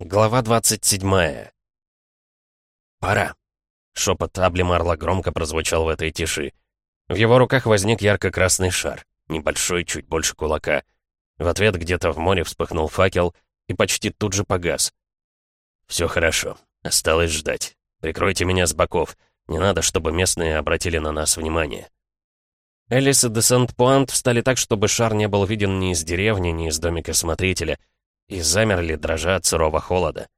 Глава 27. «Пора!» — шепот Аблимарла громко прозвучал в этой тиши. В его руках возник ярко-красный шар, небольшой, чуть больше кулака. В ответ где-то в море вспыхнул факел и почти тут же погас. «Все хорошо. Осталось ждать. Прикройте меня с боков. Не надо, чтобы местные обратили на нас внимание». Элис и де Сент-Пуант встали так, чтобы шар не был виден ни из деревни, ни из домика смотрителя — и замерли, дрожа от сырого холода.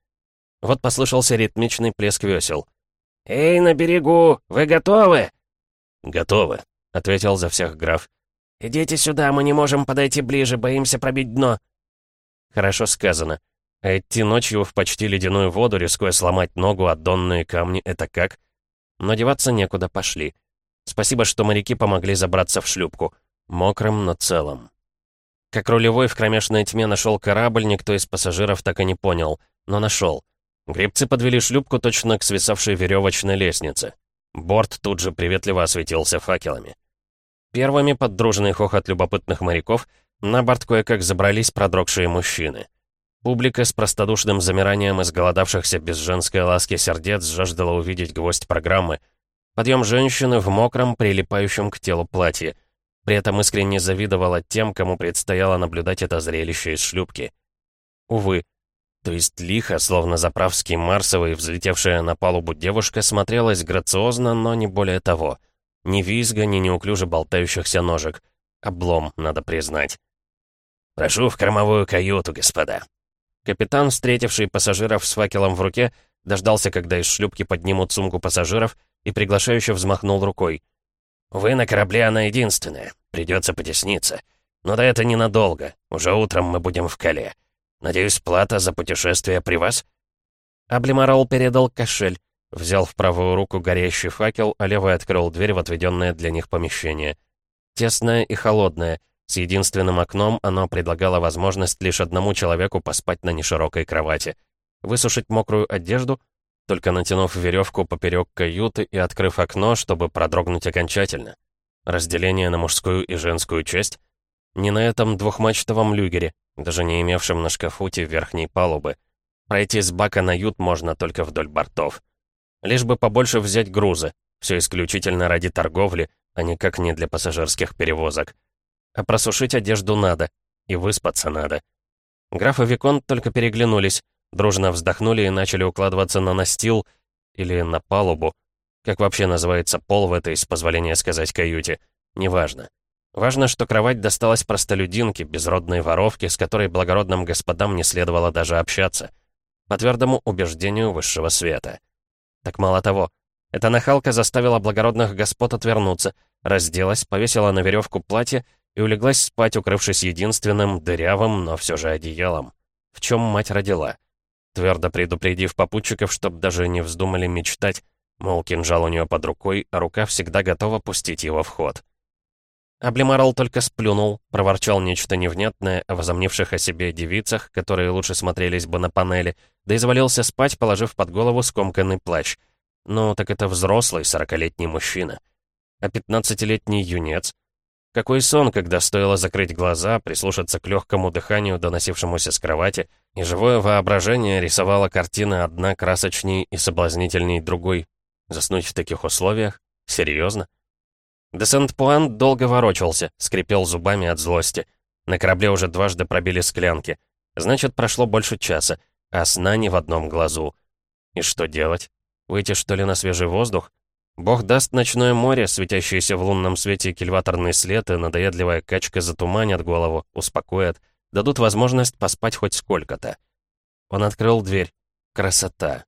Вот послышался ритмичный плеск весел. «Эй, на берегу! Вы готовы?» «Готовы», — ответил за всех граф. «Идите сюда, мы не можем подойти ближе, боимся пробить дно». Хорошо сказано. А идти ночью в почти ледяную воду, рискуя сломать ногу от донные камни, это как? Но деваться некуда, пошли. Спасибо, что моряки помогли забраться в шлюпку. Мокрым, но целым. Как рулевой в кромешной тьме нашел корабль, никто из пассажиров так и не понял, но нашел. Гребцы подвели шлюпку точно к свисавшей веревочной лестнице. Борт тут же приветливо осветился факелами. Первыми под дружный хохот любопытных моряков на борт кое-как забрались продрогшие мужчины. Публика с простодушным замиранием изголодавшихся без женской ласки сердец жаждала увидеть гвоздь программы. Подъем женщины в мокром, прилипающем к телу платье — при этом искренне завидовала тем, кому предстояло наблюдать это зрелище из шлюпки. Увы. То есть лихо, словно заправский Марсовый, взлетевшая на палубу девушка, смотрелась грациозно, но не более того. Ни визга, ни неуклюже болтающихся ножек. Облом, надо признать. «Прошу в кормовую каюту, господа». Капитан, встретивший пассажиров с факелом в руке, дождался, когда из шлюпки поднимут сумку пассажиров, и приглашающе взмахнул рукой. «Вы на корабле она единственная. Придется потесниться. Но да это ненадолго. Уже утром мы будем в Кале. Надеюсь, плата за путешествие при вас?» Аблимарол передал кошель, взял в правую руку горящий факел, а левой открыл дверь в отведенное для них помещение. Тесное и холодное, с единственным окном оно предлагало возможность лишь одному человеку поспать на неширокой кровати. Высушить мокрую одежду только натянув веревку поперек каюты и открыв окно, чтобы продрогнуть окончательно. Разделение на мужскую и женскую часть? Не на этом двухмачтовом люгере, даже не имевшем на шкафуте верхней палубы. Пройти с бака на ют можно только вдоль бортов. Лишь бы побольше взять грузы, все исключительно ради торговли, а никак не для пассажирских перевозок. А просушить одежду надо, и выспаться надо. Граф и Виконт только переглянулись, Дружно вздохнули и начали укладываться на настил или на палубу. Как вообще называется пол в этой, с позволения сказать, каюте? Неважно. Важно, что кровать досталась простолюдинке, безродной воровке, с которой благородным господам не следовало даже общаться. По твердому убеждению высшего света. Так мало того, эта нахалка заставила благородных господ отвернуться, разделась, повесила на веревку платье и улеглась спать, укрывшись единственным, дырявым, но все же одеялом. В чем мать родила твердо предупредив попутчиков, чтоб даже не вздумали мечтать, мол, кинжал у нее под рукой, а рука всегда готова пустить его в ход. Аблимарл только сплюнул, проворчал нечто невнятное о возомнивших о себе девицах, которые лучше смотрелись бы на панели, да и завалился спать, положив под голову скомканный плащ. Ну, так это взрослый сорокалетний мужчина. А пятнадцатилетний юнец какой сон, когда стоило закрыть глаза, прислушаться к легкому дыханию, доносившемуся с кровати, и живое воображение рисовало картины одна красочней и соблазнительней другой. Заснуть в таких условиях? Серьезно? Де Сент-Пуан долго ворочался, скрипел зубами от злости. На корабле уже дважды пробили склянки. Значит, прошло больше часа, а сна ни в одном глазу. И что делать? Выйти, что ли, на свежий воздух? Бог даст ночное море, светящееся в лунном свете кильваторный след и надоедливая качка затуманят голову, успокоят, дадут возможность поспать хоть сколько-то. Он открыл дверь. Красота.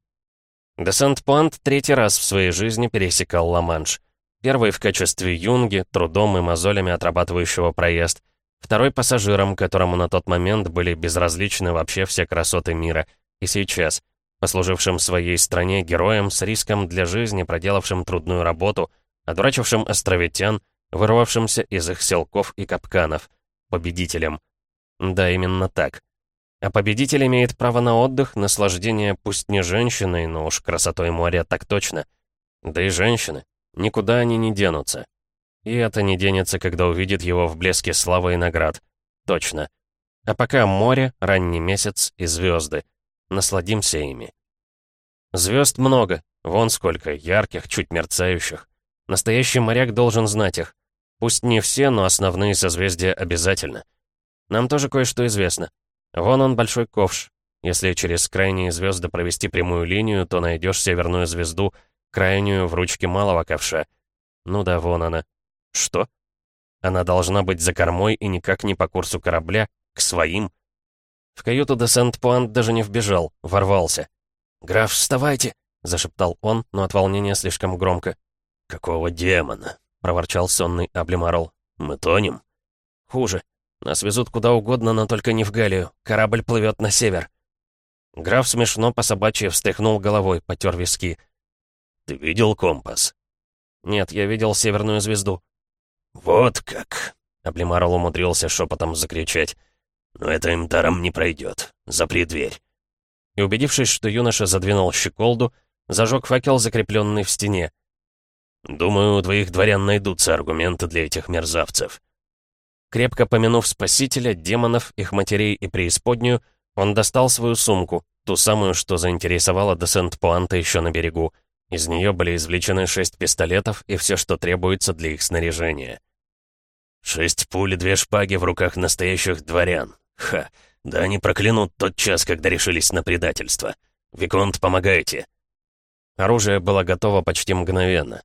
Де Сент-Пуант третий раз в своей жизни пересекал Ла-Манш. Первый в качестве юнги, трудом и мозолями отрабатывающего проезд. Второй пассажиром, которому на тот момент были безразличны вообще все красоты мира. И сейчас — послужившим своей стране героем с риском для жизни, проделавшим трудную работу, одурачившим островитян, вырвавшимся из их селков и капканов, победителем. Да, именно так. А победитель имеет право на отдых, наслаждение пусть не женщиной, но уж красотой моря так точно. Да и женщины. Никуда они не денутся. И это не денется, когда увидит его в блеске славы и наград. Точно. А пока море, ранний месяц и звезды. насладимся ими. Звезд много, вон сколько, ярких, чуть мерцающих. Настоящий моряк должен знать их. Пусть не все, но основные созвездия обязательно. Нам тоже кое-что известно. Вон он, большой ковш. Если через крайние звезды провести прямую линию, то найдешь северную звезду, крайнюю в ручке малого ковша. Ну да, вон она. Что? Она должна быть за кормой и никак не по курсу корабля, к своим. В каюту де Сент-Пуант даже не вбежал, ворвался. «Граф, вставайте!» — зашептал он, но от волнения слишком громко. «Какого демона?» — проворчал сонный Аблемарл. «Мы тонем?» «Хуже. Нас везут куда угодно, но только не в Галию. Корабль плывет на север». Граф смешно по собачьи встряхнул головой, потер виски. «Ты видел компас?» «Нет, я видел северную звезду». «Вот как!» — Аблемарл умудрился шепотом закричать. «Но это им даром не пройдет. Запри дверь». И убедившись, что юноша задвинул щеколду, зажег факел, закрепленный в стене. «Думаю, у двоих дворян найдутся аргументы для этих мерзавцев». Крепко помянув спасителя, демонов, их матерей и преисподнюю, он достал свою сумку, ту самую, что заинтересовала де Сент-Пуанта еще на берегу. Из нее были извлечены шесть пистолетов и все, что требуется для их снаряжения. «Шесть пуль и две шпаги в руках настоящих дворян. Ха, да они проклянут тот час, когда решились на предательство. Виконт, помогайте!» Оружие было готово почти мгновенно.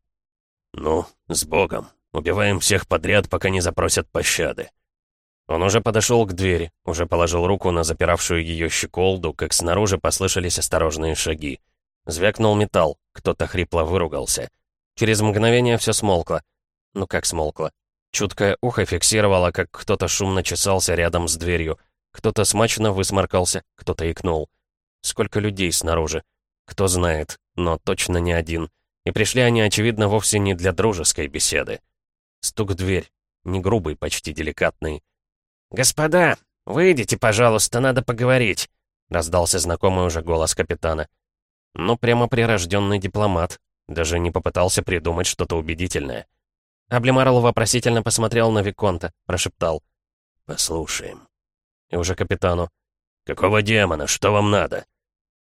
«Ну, с Богом. Убиваем всех подряд, пока не запросят пощады». Он уже подошел к двери, уже положил руку на запиравшую ее щеколду, как снаружи послышались осторожные шаги. Звякнул металл, кто-то хрипло выругался. Через мгновение все смолкло. Ну как смолкло? Чуткое ухо фиксировало, как кто-то шумно чесался рядом с дверью. Кто-то смачно высморкался, кто-то икнул. Сколько людей снаружи? Кто знает, но точно не один. И пришли они, очевидно, вовсе не для дружеской беседы. Стук в дверь. Не грубый, почти деликатный. «Господа, выйдите, пожалуйста, надо поговорить», — раздался знакомый уже голос капитана. Ну, прямо прирожденный дипломат. Даже не попытался придумать что-то убедительное. Аблемарл вопросительно посмотрел на Виконта, прошептал. «Послушаем». И уже капитану. «Какого демона? Что вам надо?»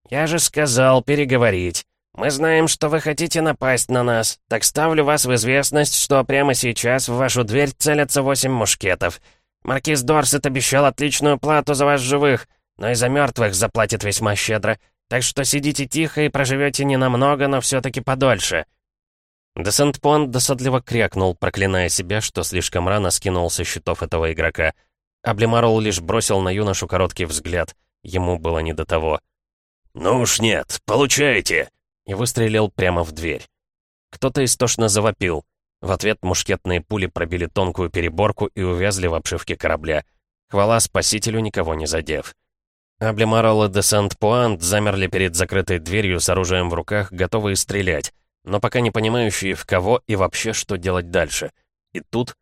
«Я же сказал переговорить. Мы знаем, что вы хотите напасть на нас, так ставлю вас в известность, что прямо сейчас в вашу дверь целятся восемь мушкетов. Маркиз Дорсет обещал отличную плату за вас живых, но и за мертвых заплатит весьма щедро, так что сидите тихо и проживете не намного, но все-таки подольше». Де Сент-Пуант досадливо крякнул, проклиная себя, что слишком рано скинул со счетов этого игрока. Аблемарол лишь бросил на юношу короткий взгляд. Ему было не до того. «Ну уж нет, получайте!» И выстрелил прямо в дверь. Кто-то истошно завопил. В ответ мушкетные пули пробили тонкую переборку и увязли в обшивке корабля. Хвала спасителю, никого не задев. Аблемарол и де Сент-Пуант замерли перед закрытой дверью с оружием в руках, готовые стрелять, но пока не понимающие, в кого и вообще, что делать дальше. И тут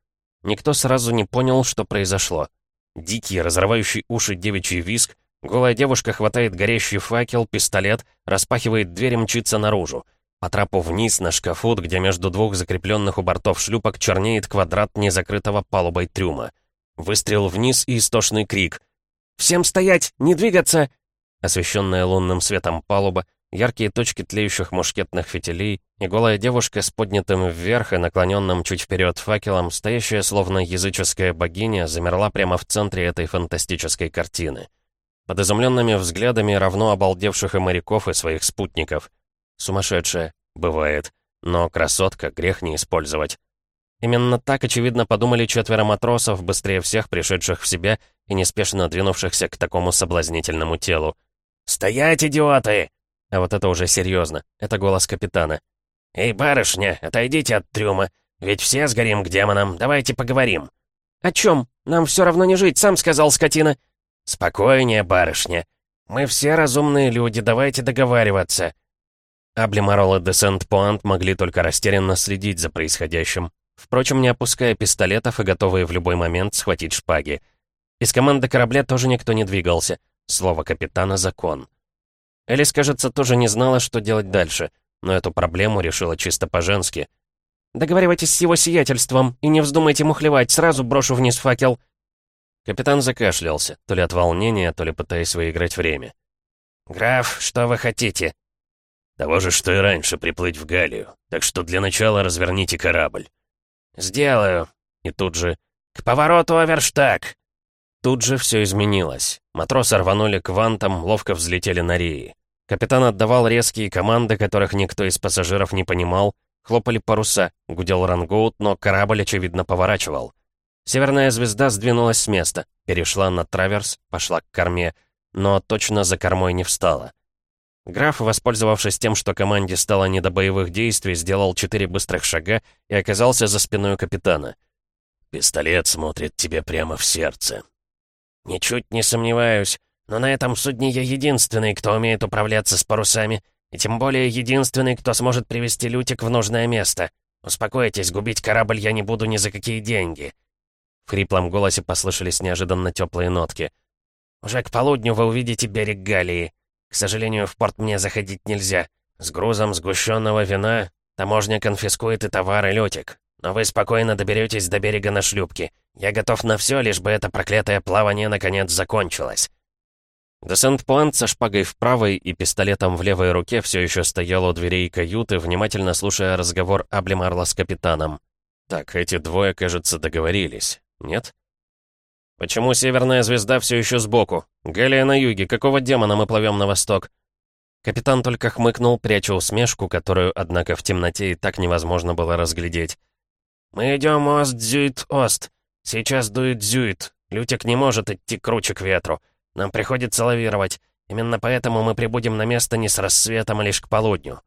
никто сразу не понял, что произошло. Дикий, разрывающий уши девичий виск, голая девушка хватает горящий факел, пистолет, распахивает дверь и мчится наружу. По трапу вниз на шкафут, где между двух закрепленных у бортов шлюпок чернеет квадрат незакрытого палубой трюма. Выстрел вниз и истошный крик. «Всем стоять! Не двигаться!» Освещенная лунным светом палуба, яркие точки тлеющих мушкетных фитилей и голая девушка с поднятым вверх и наклоненным чуть вперед факелом, стоящая словно языческая богиня, замерла прямо в центре этой фантастической картины. Под изумленными взглядами равно обалдевших и моряков, и своих спутников — Сумасшедшая. Бывает. Но красотка грех не использовать. Именно так, очевидно, подумали четверо матросов, быстрее всех пришедших в себя и неспешно двинувшихся к такому соблазнительному телу. «Стоять, идиоты!» А вот это уже серьезно. Это голос капитана. «Эй, барышня, отойдите от трюма. Ведь все сгорим к демонам. Давайте поговорим». «О чем? Нам все равно не жить, сам сказал скотина». «Спокойнее, барышня. Мы все разумные люди, давайте договариваться. Аблемарол и де Сент-Пуант могли только растерянно следить за происходящим, впрочем, не опуская пистолетов и готовые в любой момент схватить шпаги. Из команды корабля тоже никто не двигался. Слово капитана — закон. Элис, кажется, тоже не знала, что делать дальше, но эту проблему решила чисто по-женски. «Договаривайтесь с его сиятельством и не вздумайте мухлевать, сразу брошу вниз факел». Капитан закашлялся, то ли от волнения, то ли пытаясь выиграть время. «Граф, что вы хотите?» «Того же, что и раньше, приплыть в Галию. Так что для начала разверните корабль». «Сделаю». И тут же «К повороту Аверштаг!» Тут же все изменилось. Матросы рванули к вантам, ловко взлетели на реи. Капитан отдавал резкие команды, которых никто из пассажиров не понимал. Хлопали паруса, гудел рангоут, но корабль, очевидно, поворачивал. Северная звезда сдвинулась с места, перешла на траверс, пошла к корме, но точно за кормой не встала. Граф, воспользовавшись тем, что команде стало не до боевых действий, сделал четыре быстрых шага и оказался за спиной капитана. «Пистолет смотрит тебе прямо в сердце». «Ничуть не сомневаюсь, но на этом судне я единственный, кто умеет управляться с парусами, и тем более единственный, кто сможет привести Лютик в нужное место. Успокойтесь, губить корабль я не буду ни за какие деньги». Хриплом голосе послышались неожиданно теплые нотки. «Уже к полудню вы увидите берег Галии. К сожалению, в порт мне заходить нельзя. С грузом сгущенного вина таможня конфискует и товар, и лютик. Но вы спокойно доберетесь до берега на шлюпке. Я готов на все, лишь бы это проклятое плавание наконец закончилось». Де Сент-Пуант со шпагой в правой и пистолетом в левой руке все еще стоял у дверей каюты, внимательно слушая разговор Аблемарла с капитаном. Так, эти двое, кажется, договорились. Нет? «Почему Северная Звезда все еще сбоку? Галия на юге. Какого демона мы плывем на восток?» Капитан только хмыкнул, пряча усмешку, которую, однако, в темноте и так невозможно было разглядеть. «Мы идем ост-дзюит-ост. Сейчас дует дзюит. Лютик не может идти круче к ветру. Нам приходится лавировать. Именно поэтому мы прибудем на место не с рассветом, а лишь к полудню».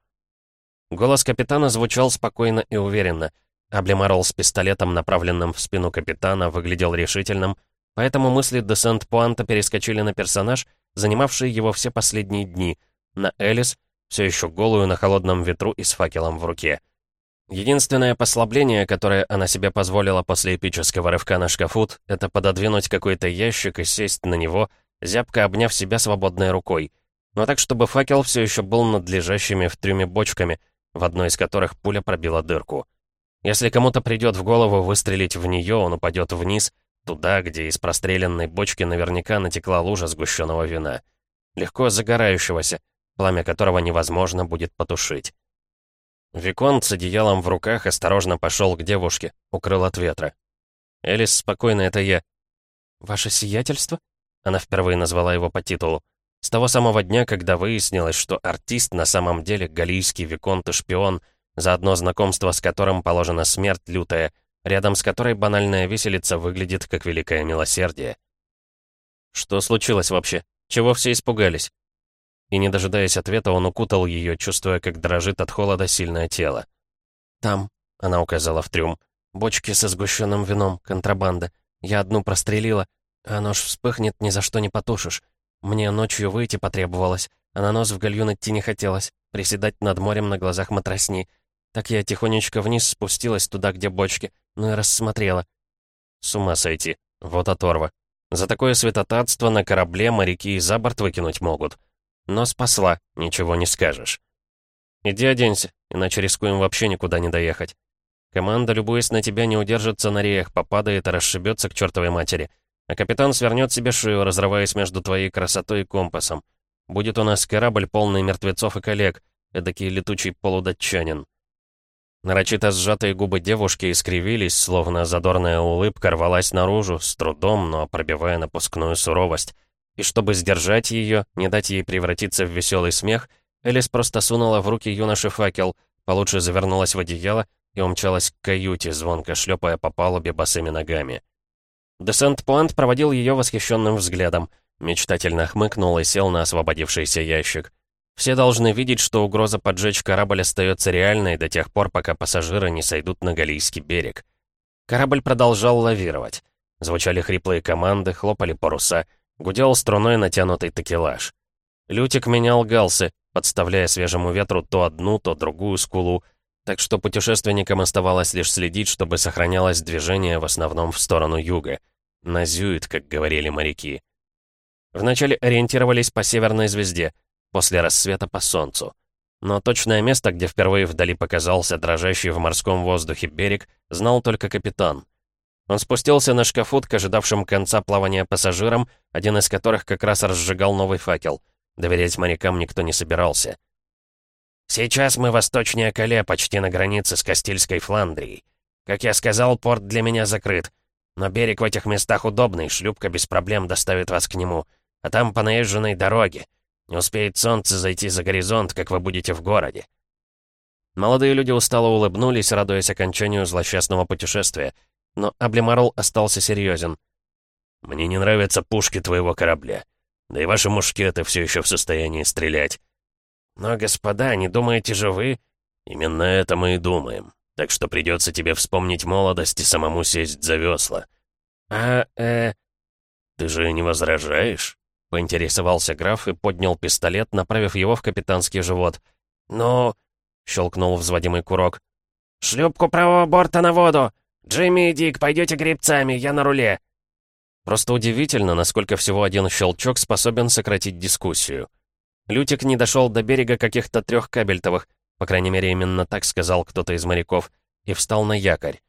Голос капитана звучал спокойно и уверенно. Аблемарл с пистолетом, направленным в спину капитана, выглядел решительным, Поэтому мысли де Сент-Пуанта перескочили на персонаж, занимавший его все последние дни, на Элис, все еще голую на холодном ветру и с факелом в руке. Единственное послабление, которое она себе позволила после эпического рывка на шкафут, это пододвинуть какой-то ящик и сесть на него, зябко обняв себя свободной рукой. Но так, чтобы факел все еще был над лежащими в трюме бочками, в одной из которых пуля пробила дырку. Если кому-то придет в голову выстрелить в нее, он упадет вниз — Туда, где из простреленной бочки наверняка натекла лужа сгущенного вина. Легко загорающегося, пламя которого невозможно будет потушить. Виконт с одеялом в руках осторожно пошел к девушке, укрыл от ветра. «Элис, спокойно, это я». «Ваше сиятельство?» Она впервые назвала его по титулу. С того самого дня, когда выяснилось, что артист на самом деле галийский виконт и шпион, за одно знакомство с которым положена смерть лютая — рядом с которой банальная виселица выглядит как великое милосердие. Что случилось вообще? Чего все испугались? И не дожидаясь ответа, он укутал ее, чувствуя, как дрожит от холода сильное тело. «Там», — она указала в трюм, — «бочки со сгущенным вином, контрабанда. Я одну прострелила, а нож вспыхнет, ни за что не потушишь. Мне ночью выйти потребовалось, а на нос в гальюн идти не хотелось, приседать над морем на глазах матросни. Так я тихонечко вниз спустилась туда, где бочки, ну и рассмотрела. С ума сойти. Вот оторва. За такое святотатство на корабле моряки и за борт выкинуть могут. Но спасла, ничего не скажешь. Иди оденься, иначе рискуем вообще никуда не доехать. Команда, любуясь на тебя, не удержится на реях, попадает и расшибется к чертовой матери. А капитан свернет себе шею, разрываясь между твоей красотой и компасом. Будет у нас корабль, полный мертвецов и коллег, эдакий летучий полудатчанин. Нарочито сжатые губы девушки искривились, словно задорная улыбка рвалась наружу, с трудом, но пробивая напускную суровость. И чтобы сдержать ее, не дать ей превратиться в веселый смех, Элис просто сунула в руки юноши факел, получше завернулась в одеяло и умчалась к каюте, звонко шлепая по палубе босыми ногами. Десент Пуант проводил ее восхищенным взглядом, мечтательно хмыкнул и сел на освободившийся ящик. Все должны видеть, что угроза поджечь корабль остается реальной до тех пор, пока пассажиры не сойдут на Галийский берег. Корабль продолжал лавировать. Звучали хриплые команды, хлопали паруса, гудел струной натянутый такелаж. Лютик менял галсы, подставляя свежему ветру то одну, то другую скулу, так что путешественникам оставалось лишь следить, чтобы сохранялось движение в основном в сторону юга. Назюет, как говорили моряки. Вначале ориентировались по северной звезде — после рассвета по солнцу. Но точное место, где впервые вдали показался дрожащий в морском воздухе берег, знал только капитан. Он спустился на шкафут к ожидавшим конца плавания пассажирам, один из которых как раз разжигал новый факел. Доверять морякам никто не собирался. «Сейчас мы восточнее Кале, почти на границе с Кастильской Фландрией. Как я сказал, порт для меня закрыт. Но берег в этих местах удобный, шлюпка без проблем доставит вас к нему. А там по наезженной дороге. Не успеет солнце зайти за горизонт, как вы будете в городе». Молодые люди устало улыбнулись, радуясь окончанию злосчастного путешествия. Но Аблемарл остался серьезен. «Мне не нравятся пушки твоего корабля. Да и ваши мушкеты все еще в состоянии стрелять». «Но, господа, не думаете же вы...» «Именно это мы и думаем. Так что придется тебе вспомнить молодость и самому сесть за весла». «А, э...» «Ты же не возражаешь?» — поинтересовался граф и поднял пистолет, направив его в капитанский живот. «Ну...» — щелкнул взводимый курок. «Шлюпку правого борта на воду! Джимми и Дик, пойдете гребцами, я на руле!» Просто удивительно, насколько всего один щелчок способен сократить дискуссию. Лютик не дошел до берега каких-то трех кабельтовых, по крайней мере, именно так сказал кто-то из моряков, и встал на якорь.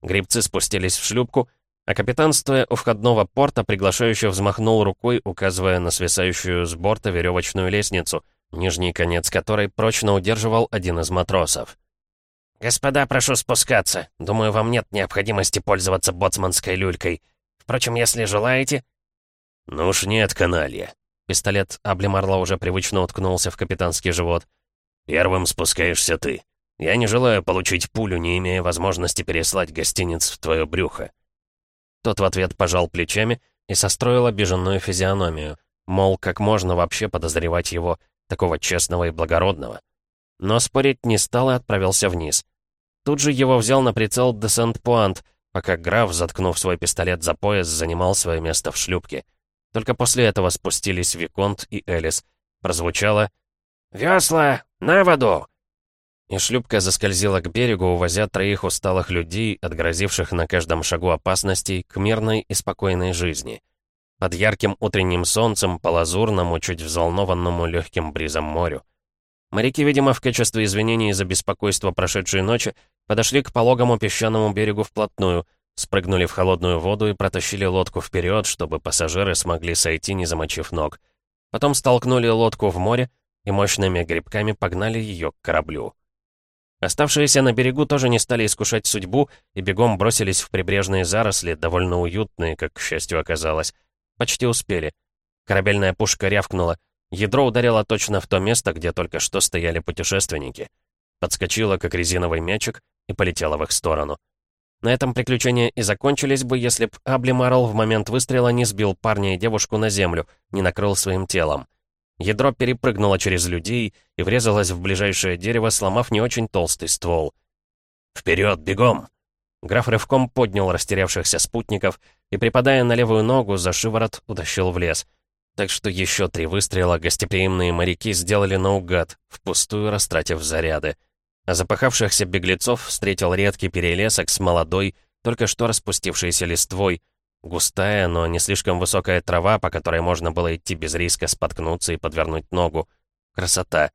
Грибцы спустились в шлюпку, а капитан, стоя у входного порта, приглашающе взмахнул рукой, указывая на свисающую с борта веревочную лестницу, нижний конец которой прочно удерживал один из матросов. «Господа, прошу спускаться. Думаю, вам нет необходимости пользоваться боцманской люлькой. Впрочем, если желаете...» «Ну уж нет, каналья». Пистолет Аблемарла уже привычно уткнулся в капитанский живот. «Первым спускаешься ты. Я не желаю получить пулю, не имея возможности переслать гостиниц в твое брюхо». Тот в ответ пожал плечами и состроил обиженную физиономию. Мол, как можно вообще подозревать его, такого честного и благородного. Но спорить не стал и отправился вниз. Тут же его взял на прицел де Сент-Пуант, пока граф, заткнув свой пистолет за пояс, занимал свое место в шлюпке. Только после этого спустились Виконт и Элис. Прозвучало «Весла! На воду!» И шлюпка заскользила к берегу, увозя троих усталых людей, отгрозивших на каждом шагу опасностей, к мирной и спокойной жизни. Под ярким утренним солнцем, по лазурному, чуть взволнованному легким бризом морю. Моряки, видимо, в качестве извинений за беспокойство прошедшей ночи, подошли к пологому песчаному берегу вплотную, спрыгнули в холодную воду и протащили лодку вперед, чтобы пассажиры смогли сойти, не замочив ног. Потом столкнули лодку в море и мощными грибками погнали ее к кораблю. Оставшиеся на берегу тоже не стали искушать судьбу и бегом бросились в прибрежные заросли, довольно уютные, как, к счастью, оказалось. Почти успели. Корабельная пушка рявкнула — Ядро ударило точно в то место, где только что стояли путешественники. Подскочило, как резиновый мячик, и полетело в их сторону. На этом приключения и закончились бы, если б Аблимарл в момент выстрела не сбил парня и девушку на землю, не накрыл своим телом. Ядро перепрыгнуло через людей и врезалось в ближайшее дерево, сломав не очень толстый ствол. «Вперед, бегом!» Граф рывком поднял растерявшихся спутников и, припадая на левую ногу, за шиворот утащил в лес — так что еще три выстрела гостеприимные моряки сделали наугад, впустую растратив заряды. А запахавшихся беглецов встретил редкий перелесок с молодой, только что распустившейся листвой, густая, но не слишком высокая трава, по которой можно было идти без риска споткнуться и подвернуть ногу. Красота.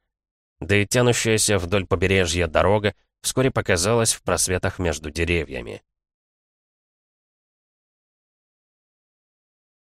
Да и тянущаяся вдоль побережья дорога вскоре показалась в просветах между деревьями.